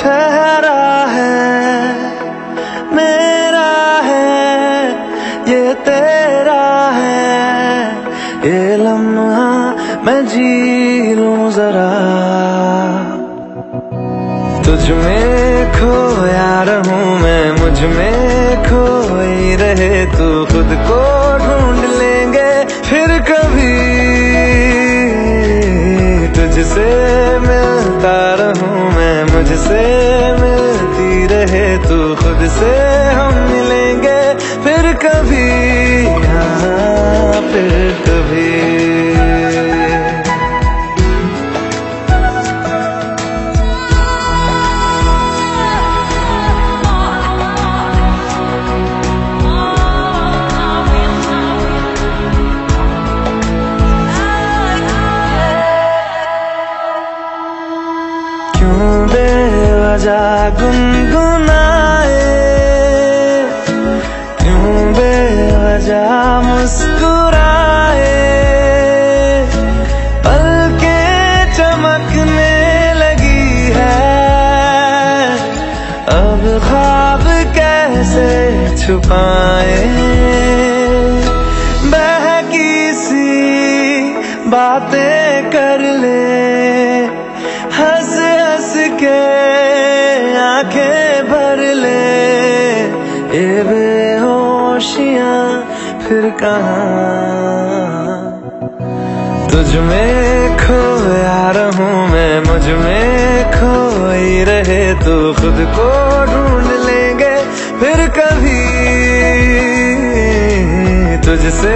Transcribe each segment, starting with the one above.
ठहरा है, मेरा है, ये तेरा है। ये लम्हा मैं जी लूँ जरा। तुझ में खोया रहूँ मैं, मुझमें खोई रहे। तू खुद को ढूंढ लेंगे फिर कभी। तुझसे मुझसे मिलती रहे तू खुद से हम मिलेंगे फिर कभी क्यों बेवजह गुनगुनाए? क्यों बेवजह मुस्कुराए? पल पलके चमकने लगी है। अब ख्वाब कैसे छुपाए? बहकी सी बातें कर खुशियाँ, फिर कहा, तुझ में खोया रहूँ मैं, मुझमें खोई रहे तू, खुद को ढूंढ लेंगे फिर कभी। तुझसे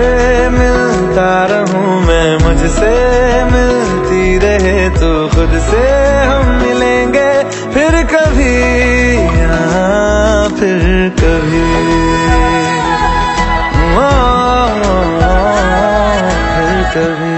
मिलता रहू मैं, मुझसे मिलती रहे तू, खुद से हम मिलेंगे फिर कभी। हाँ, फिर कभी। कभी